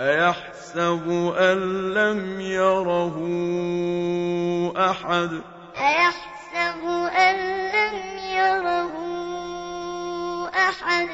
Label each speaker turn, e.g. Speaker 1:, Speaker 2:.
Speaker 1: أَيَحْسَبُ أَن لَّمْ يَرَهُ أَحَدٌ؟ أَيَحْسَبُ أَن لَّمْ يَرَهُ أَحَدٌ؟